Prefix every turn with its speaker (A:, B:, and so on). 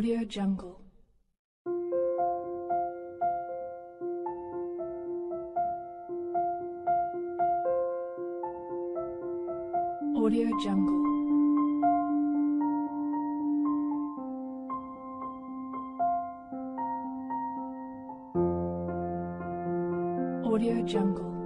A: Audio Jungle. Audio Jungle. Audio Jungle.